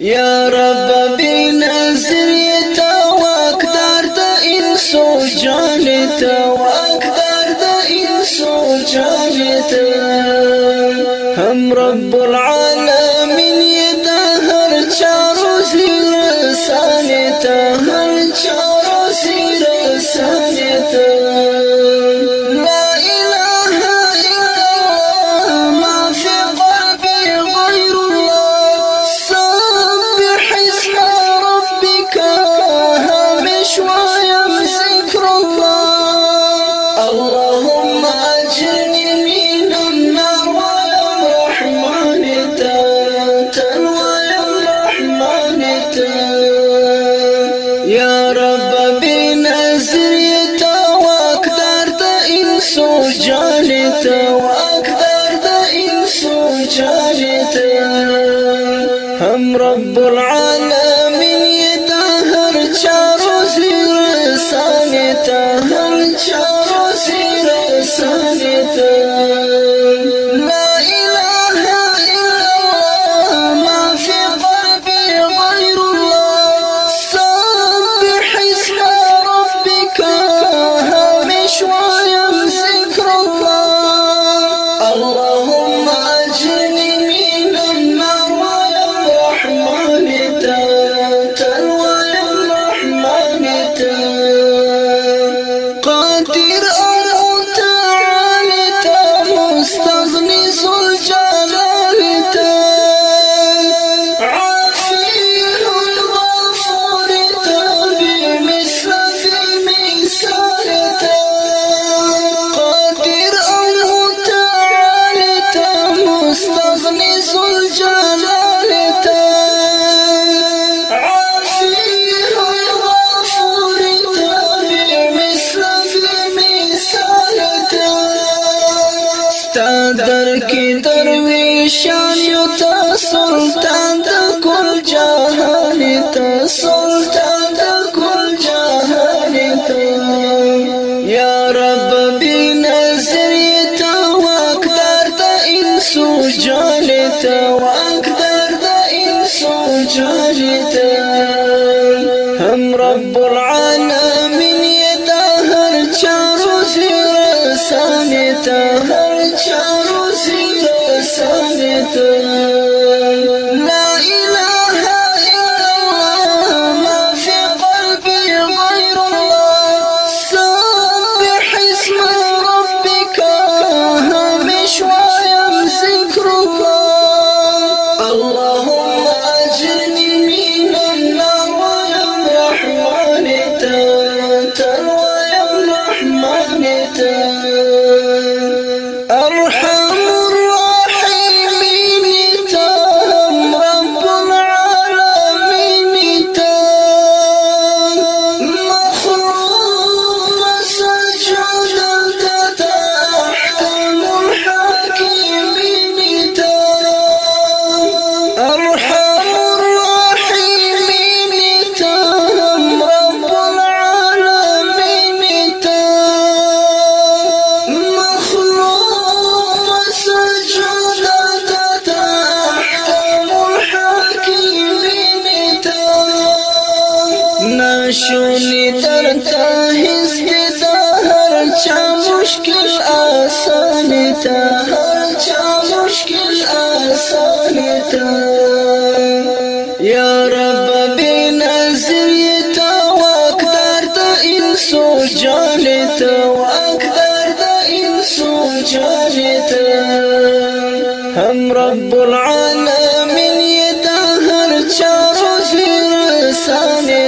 يا رب بنظريته واقدر د انسو جانته واقدر د انسو جانته هم رب العالمين. هر درویشان یو تا سلطان د کل جهان ته سلطان د کل جهان ته یا رب بنظر ته واقدر د انسو جان ته واقدر د انسو جان ته هم رب العالمین تا هر چا مشکل آسان تا یا رب بنظر تا واقدر د إنسو جان تا واقدر د إنسو جان تا هم رب العالمین یدا هر چا روزی رسانتا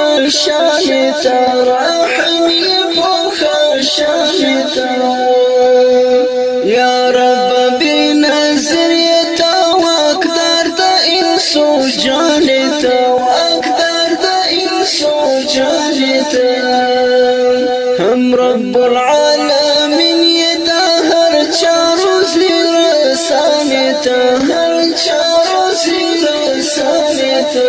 خشانتا رحمی په خشانتا یا رب بنظر یتا واقدار د انسو جانتا واقدار د انسو جانتا هم رب العالمین یتا هر چارو زیر سانتا هر چارو زیر سانتا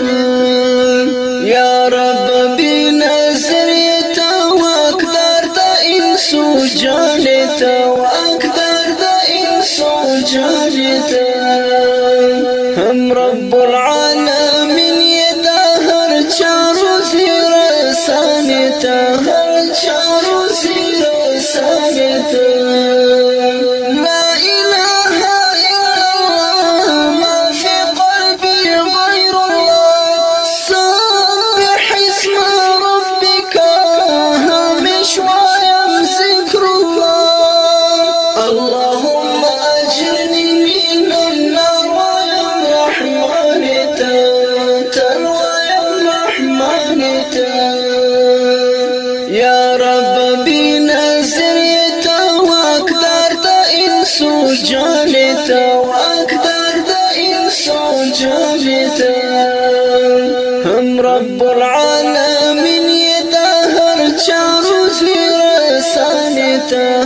یا یا رب بنظر یتا واقدار د انسو جانتا واقدار د انسو جانتا هم رب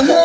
هر